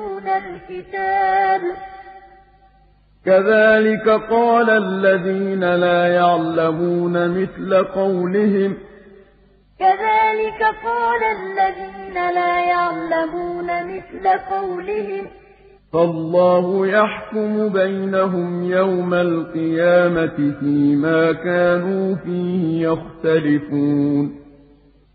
يتلون الكتاب. كذلك قال الذين لا يعلمون مثل قولهم. كذلك قال الذين لا يعلمون مثل قولهم. فالله يحكم بينهم يوم القيامة فيما كانوا فيه يختلفون.